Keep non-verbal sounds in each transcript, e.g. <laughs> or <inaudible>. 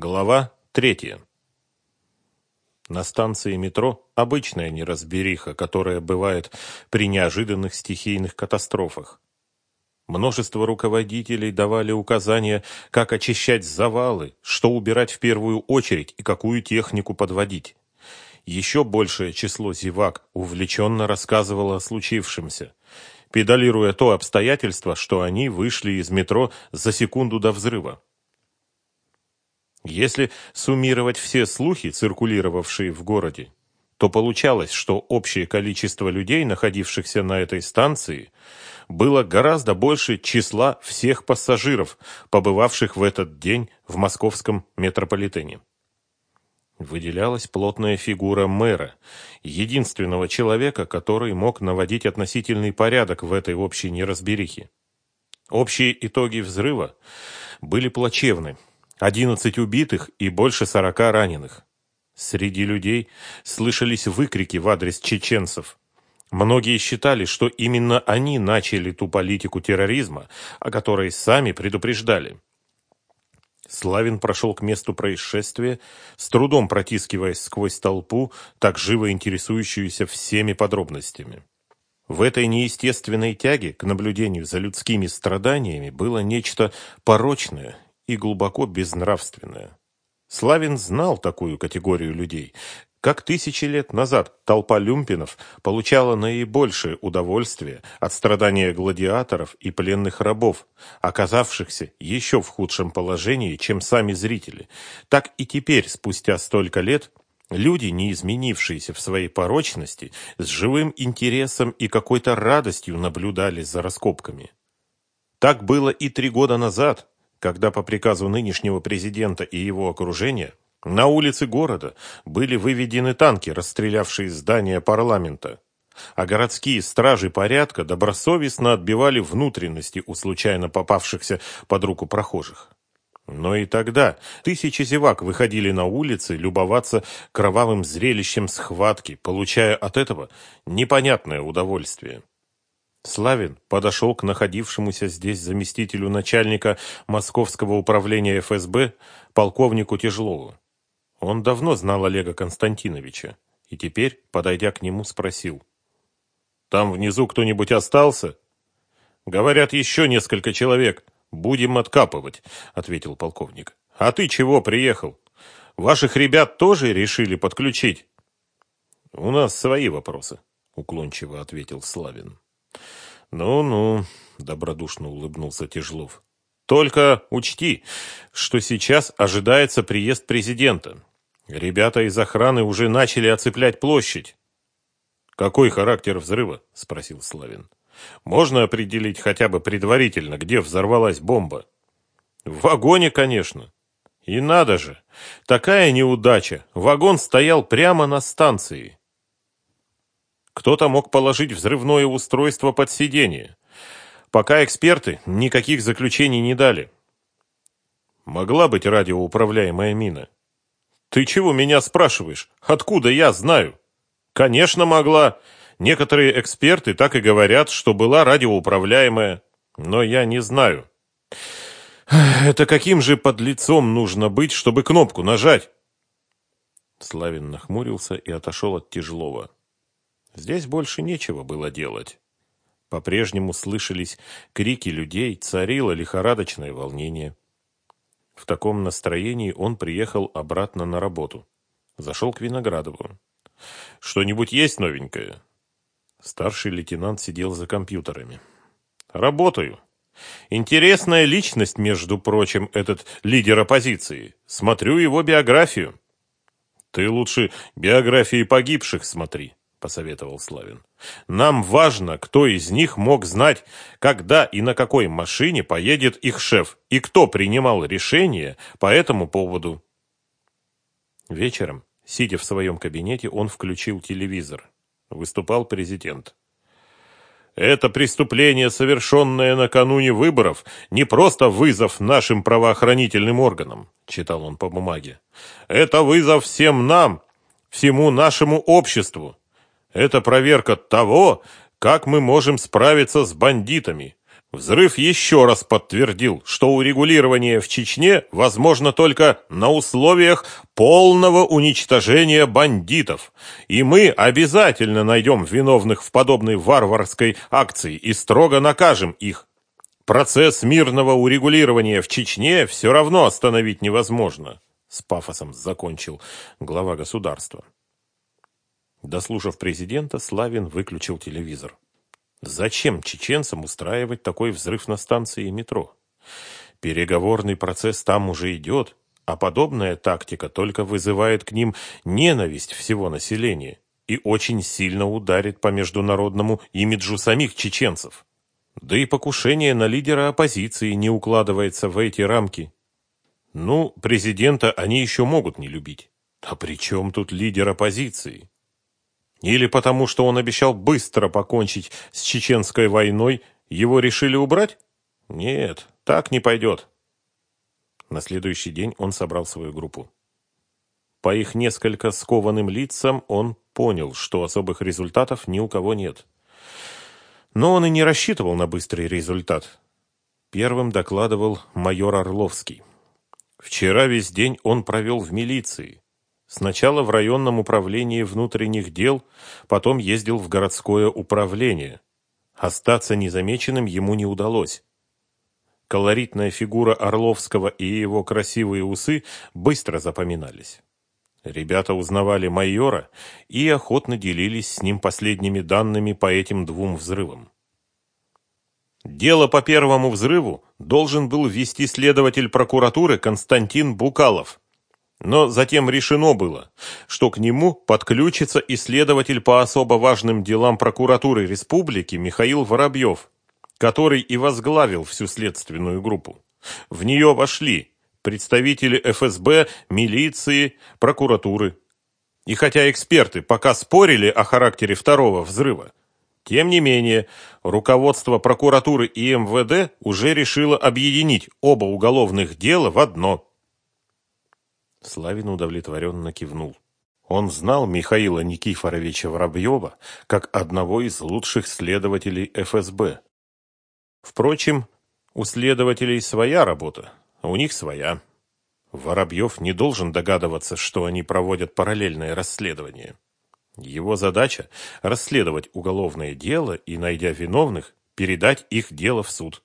Глава третья. На станции метро обычная неразбериха, которая бывает при неожиданных стихийных катастрофах. Множество руководителей давали указания, как очищать завалы, что убирать в первую очередь и какую технику подводить. Еще большее число зевак увлеченно рассказывало о случившемся, педалируя то обстоятельство, что они вышли из метро за секунду до взрыва. Если суммировать все слухи, циркулировавшие в городе, то получалось, что общее количество людей, находившихся на этой станции, было гораздо больше числа всех пассажиров, побывавших в этот день в московском метрополитене. Выделялась плотная фигура мэра, единственного человека, который мог наводить относительный порядок в этой общей неразберихе. Общие итоги взрыва были плачевны. 11 убитых и больше 40 раненых. Среди людей слышались выкрики в адрес чеченцев. Многие считали, что именно они начали ту политику терроризма, о которой сами предупреждали. Славин прошел к месту происшествия, с трудом протискиваясь сквозь толпу, так живо интересующуюся всеми подробностями. В этой неестественной тяге к наблюдению за людскими страданиями было нечто порочное и глубоко безнравственное. Славин знал такую категорию людей. Как тысячи лет назад толпа люмпинов получала наибольшее удовольствие от страдания гладиаторов и пленных рабов, оказавшихся еще в худшем положении, чем сами зрители, так и теперь, спустя столько лет, люди, не изменившиеся в своей порочности, с живым интересом и какой-то радостью наблюдали за раскопками. Так было и три года назад, когда по приказу нынешнего президента и его окружения на улицы города были выведены танки, расстрелявшие здания парламента, а городские стражи порядка добросовестно отбивали внутренности у случайно попавшихся под руку прохожих. Но и тогда тысячи зевак выходили на улицы любоваться кровавым зрелищем схватки, получая от этого непонятное удовольствие. Славин подошел к находившемуся здесь заместителю начальника Московского управления ФСБ полковнику Тяжлову. Он давно знал Олега Константиновича и теперь, подойдя к нему, спросил. «Там внизу кто-нибудь остался?» «Говорят, еще несколько человек. Будем откапывать», — ответил полковник. «А ты чего приехал? Ваших ребят тоже решили подключить?» «У нас свои вопросы», — уклончиво ответил Славин. «Ну-ну», — добродушно улыбнулся Тяжлов. «Только учти, что сейчас ожидается приезд президента. Ребята из охраны уже начали оцеплять площадь». «Какой характер взрыва?» — спросил Славин. «Можно определить хотя бы предварительно, где взорвалась бомба?» «В вагоне, конечно». «И надо же! Такая неудача! Вагон стоял прямо на станции». Кто-то мог положить взрывное устройство под сиденье. Пока эксперты никаких заключений не дали. Могла быть радиоуправляемая мина. Ты чего меня спрашиваешь? Откуда я знаю? Конечно, могла. Некоторые эксперты так и говорят, что была радиоуправляемая. Но я не знаю. Это каким же подлецом нужно быть, чтобы кнопку нажать? Славин нахмурился и отошел от тяжелого. Здесь больше нечего было делать. По-прежнему слышались крики людей, царило лихорадочное волнение. В таком настроении он приехал обратно на работу. Зашел к Виноградову. «Что-нибудь есть новенькое?» Старший лейтенант сидел за компьютерами. «Работаю. Интересная личность, между прочим, этот лидер оппозиции. Смотрю его биографию». «Ты лучше биографии погибших смотри», — посоветовал Славин. «Нам важно, кто из них мог знать, когда и на какой машине поедет их шеф, и кто принимал решение по этому поводу». Вечером, сидя в своем кабинете, он включил телевизор. Выступал президент. Это преступление, совершенное накануне выборов, не просто вызов нашим правоохранительным органам, читал он по бумаге. Это вызов всем нам, всему нашему обществу. Это проверка того, как мы можем справиться с бандитами. Взрыв еще раз подтвердил, что урегулирование в Чечне возможно только на условиях полного уничтожения бандитов. И мы обязательно найдем виновных в подобной варварской акции и строго накажем их. Процесс мирного урегулирования в Чечне все равно остановить невозможно, с пафосом закончил глава государства. Дослушав президента, Славин выключил телевизор. Зачем чеченцам устраивать такой взрыв на станции метро? Переговорный процесс там уже идет, а подобная тактика только вызывает к ним ненависть всего населения и очень сильно ударит по международному имиджу самих чеченцев. Да и покушение на лидера оппозиции не укладывается в эти рамки. Ну, президента они еще могут не любить. А при чем тут лидер оппозиции? Или потому, что он обещал быстро покончить с чеченской войной, его решили убрать? Нет, так не пойдет. На следующий день он собрал свою группу. По их несколько скованным лицам он понял, что особых результатов ни у кого нет. Но он и не рассчитывал на быстрый результат. Первым докладывал майор Орловский. Вчера весь день он провел в милиции. Сначала в районном управлении внутренних дел, потом ездил в городское управление. Остаться незамеченным ему не удалось. Колоритная фигура Орловского и его красивые усы быстро запоминались. Ребята узнавали майора и охотно делились с ним последними данными по этим двум взрывам. Дело по первому взрыву должен был вести следователь прокуратуры Константин Букалов. Но затем решено было, что к нему подключится исследователь по особо важным делам прокуратуры республики Михаил Воробьев, который и возглавил всю следственную группу. В нее вошли представители ФСБ, милиции, прокуратуры. И хотя эксперты пока спорили о характере второго взрыва, тем не менее, руководство прокуратуры и МВД уже решило объединить оба уголовных дела в одно – Славин удовлетворенно кивнул. Он знал Михаила Никифоровича Воробьева как одного из лучших следователей ФСБ. Впрочем, у следователей своя работа, а у них своя. Воробьев не должен догадываться, что они проводят параллельное расследование. Его задача – расследовать уголовное дело и, найдя виновных, передать их дело в суд.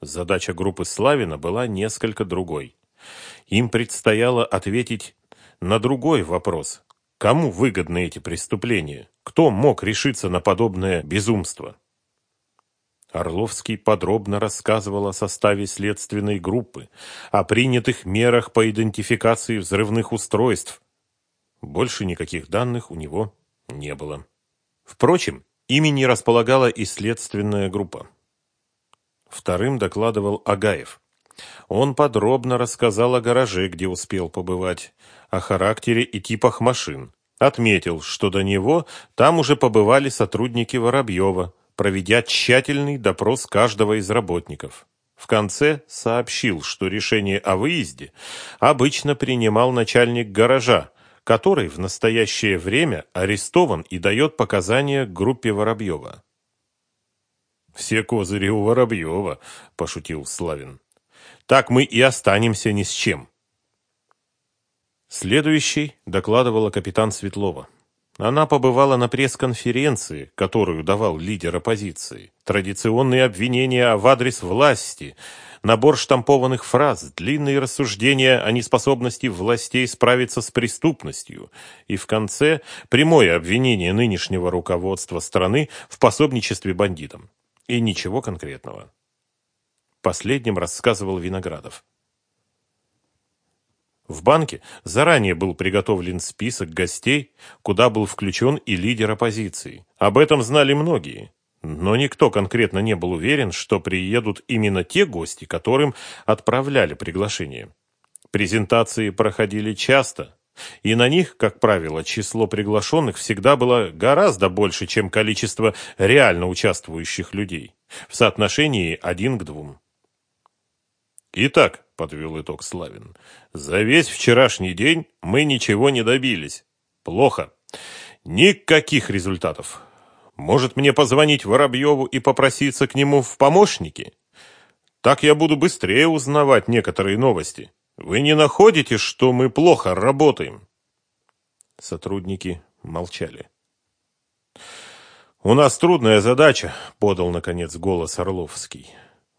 Задача группы Славина была несколько другой. Им предстояло ответить на другой вопрос. Кому выгодны эти преступления? Кто мог решиться на подобное безумство? Орловский подробно рассказывал о составе следственной группы, о принятых мерах по идентификации взрывных устройств. Больше никаких данных у него не было. Впрочем, ими не располагала и следственная группа. Вторым докладывал Агаев. Он подробно рассказал о гараже, где успел побывать, о характере и типах машин. Отметил, что до него там уже побывали сотрудники Воробьева, проведя тщательный допрос каждого из работников. В конце сообщил, что решение о выезде обычно принимал начальник гаража, который в настоящее время арестован и дает показания группе Воробьева. «Все козыри у Воробьева», – пошутил Славин так мы и останемся ни с чем. Следующий докладывала капитан Светлова. Она побывала на пресс-конференции, которую давал лидер оппозиции. Традиционные обвинения в адрес власти, набор штампованных фраз, длинные рассуждения о неспособности властей справиться с преступностью и в конце прямое обвинение нынешнего руководства страны в пособничестве бандитам. И ничего конкретного. Последним рассказывал Виноградов. В банке заранее был приготовлен список гостей, куда был включен и лидер оппозиции. Об этом знали многие, но никто конкретно не был уверен, что приедут именно те гости, которым отправляли приглашение. Презентации проходили часто, и на них, как правило, число приглашенных всегда было гораздо больше, чем количество реально участвующих людей, в соотношении один к двум. Итак, подвел итог Славин, за весь вчерашний день мы ничего не добились. Плохо. Никаких результатов. Может, мне позвонить Воробьеву и попроситься к нему в помощники? Так я буду быстрее узнавать некоторые новости. Вы не находите, что мы плохо работаем?» Сотрудники молчали. «У нас трудная задача», — подал, наконец, голос Орловский.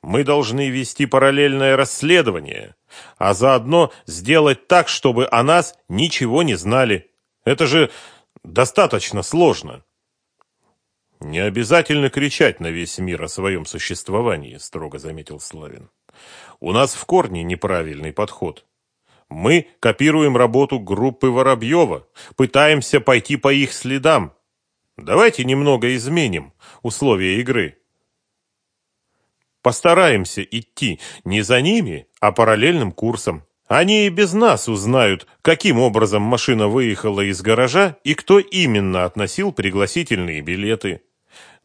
«Мы должны вести параллельное расследование, а заодно сделать так, чтобы о нас ничего не знали. Это же достаточно сложно». «Не обязательно кричать на весь мир о своем существовании», — строго заметил Славин. «У нас в корне неправильный подход. Мы копируем работу группы Воробьева, пытаемся пойти по их следам. Давайте немного изменим условия игры. Постараемся идти не за ними, а параллельным курсом. Они и без нас узнают, каким образом машина выехала из гаража и кто именно относил пригласительные билеты.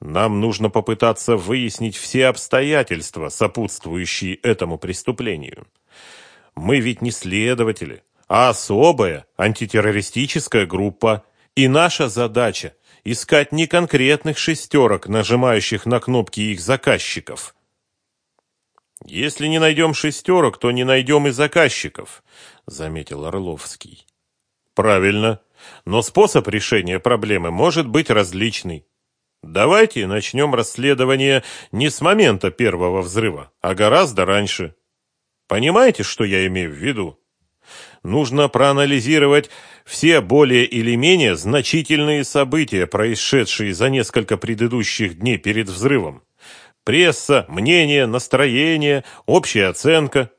Нам нужно попытаться выяснить все обстоятельства, сопутствующие этому преступлению. Мы ведь не следователи, а особая антитеррористическая группа, и наша задача – искать не конкретных шестерок, нажимающих на кнопки их заказчиков. «Если не найдем шестерок, то не найдем и заказчиков», – заметил Орловский. «Правильно, но способ решения проблемы может быть различный. Давайте начнем расследование не с момента первого взрыва, а гораздо раньше. Понимаете, что я имею в виду? Нужно проанализировать все более или менее значительные события, происшедшие за несколько предыдущих дней перед взрывом. Пресса, мнение, настроение, общая оценка.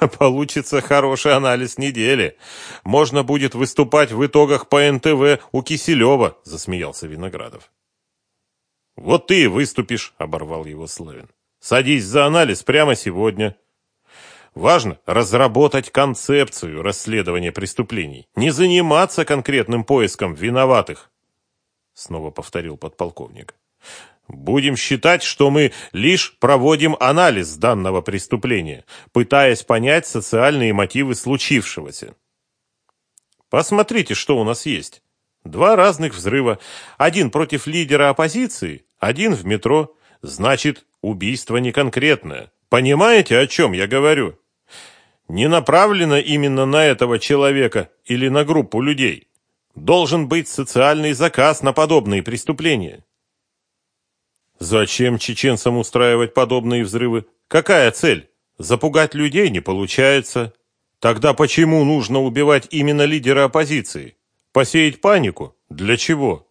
<laughs> Получится хороший анализ недели. Можно будет выступать в итогах по НТВ у Киселева, засмеялся Виноградов. Вот ты выступишь, оборвал его Славин. Садись за анализ прямо сегодня. Важно разработать концепцию расследования преступлений, не заниматься конкретным поиском виноватых. Снова повторил подполковник. Будем считать, что мы лишь проводим анализ данного преступления, пытаясь понять социальные мотивы случившегося. Посмотрите, что у нас есть. Два разных взрыва. Один против лидера оппозиции, один в метро. Значит, убийство не конкретное. Понимаете, о чем я говорю? Не направлено именно на этого человека или на группу людей. Должен быть социальный заказ на подобные преступления. Зачем чеченцам устраивать подобные взрывы? Какая цель? Запугать людей не получается. Тогда почему нужно убивать именно лидера оппозиции? Посеять панику? Для чего?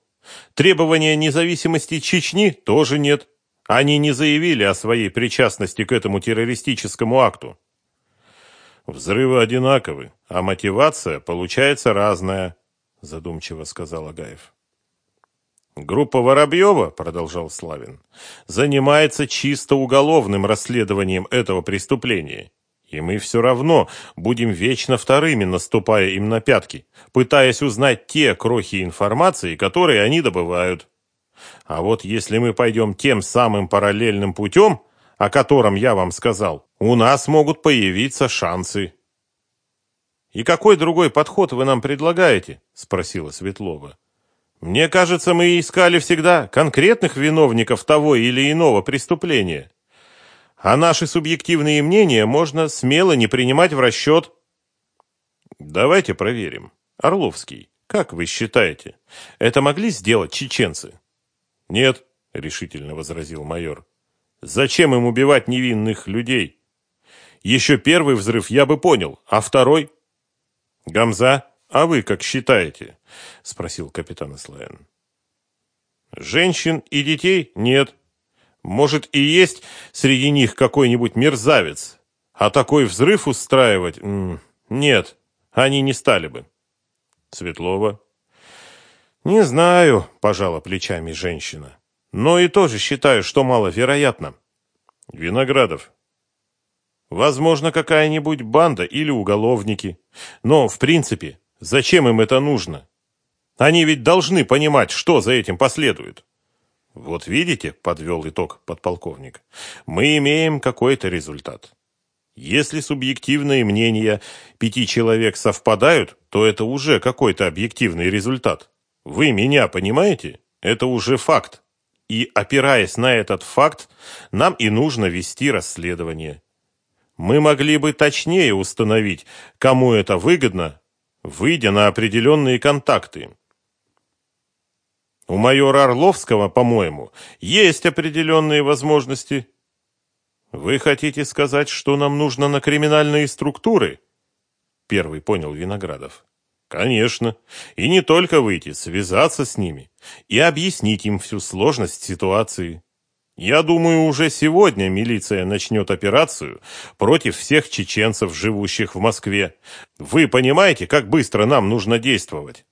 Требования независимости Чечни тоже нет. Они не заявили о своей причастности к этому террористическому акту. Взрывы одинаковы, а мотивация получается разная, задумчиво сказал Агаев. Группа Воробьева, продолжал Славин, занимается чисто уголовным расследованием этого преступления. И мы все равно будем вечно вторыми, наступая им на пятки, пытаясь узнать те крохи информации, которые они добывают. А вот если мы пойдем тем самым параллельным путем, о котором я вам сказал, у нас могут появиться шансы. «И какой другой подход вы нам предлагаете?» – спросила Светлова. Мне кажется, мы искали всегда конкретных виновников того или иного преступления. А наши субъективные мнения можно смело не принимать в расчет. Давайте проверим. Орловский, как вы считаете, это могли сделать чеченцы? Нет, решительно возразил майор. Зачем им убивать невинных людей? Еще первый взрыв я бы понял, а второй? Гамза, а вы как считаете? Спросил капитан Ислаен. Женщин и детей нет. Может и есть среди них какой-нибудь мерзавец, а такой взрыв устраивать нет, они не стали бы. Светлова. Не знаю, пожала плечами женщина. Но и тоже считаю, что маловероятно. Виноградов. Возможно, какая-нибудь банда или уголовники. Но, в принципе, Зачем им это нужно? Они ведь должны понимать, что за этим последует. Вот видите, подвел итог подполковник, мы имеем какой-то результат. Если субъективные мнения пяти человек совпадают, то это уже какой-то объективный результат. Вы меня понимаете? Это уже факт. И, опираясь на этот факт, нам и нужно вести расследование. Мы могли бы точнее установить, кому это выгодно, выйдя на определенные контакты. У майора Орловского, по-моему, есть определенные возможности. Вы хотите сказать, что нам нужно на криминальные структуры? Первый понял Виноградов. Конечно. И не только выйти, связаться с ними и объяснить им всю сложность ситуации. Я думаю, уже сегодня милиция начнет операцию против всех чеченцев, живущих в Москве. Вы понимаете, как быстро нам нужно действовать?